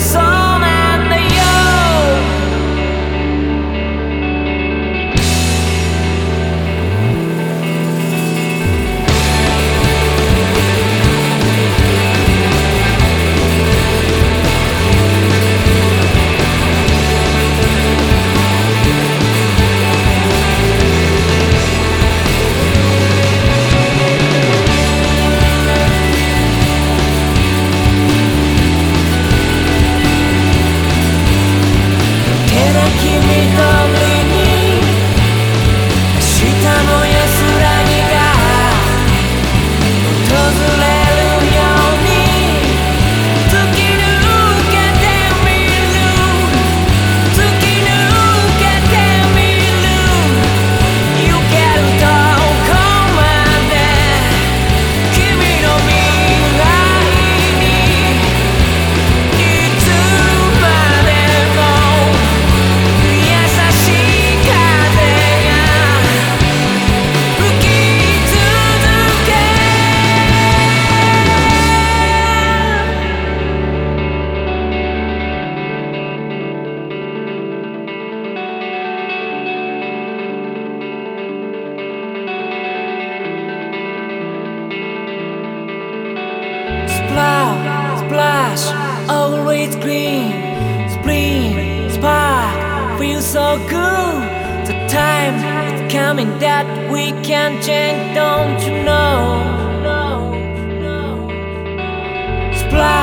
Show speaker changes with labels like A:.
A: song Splash, always green. Spring, spark, feels so good. The time is coming that we can change, don't you know? Splash,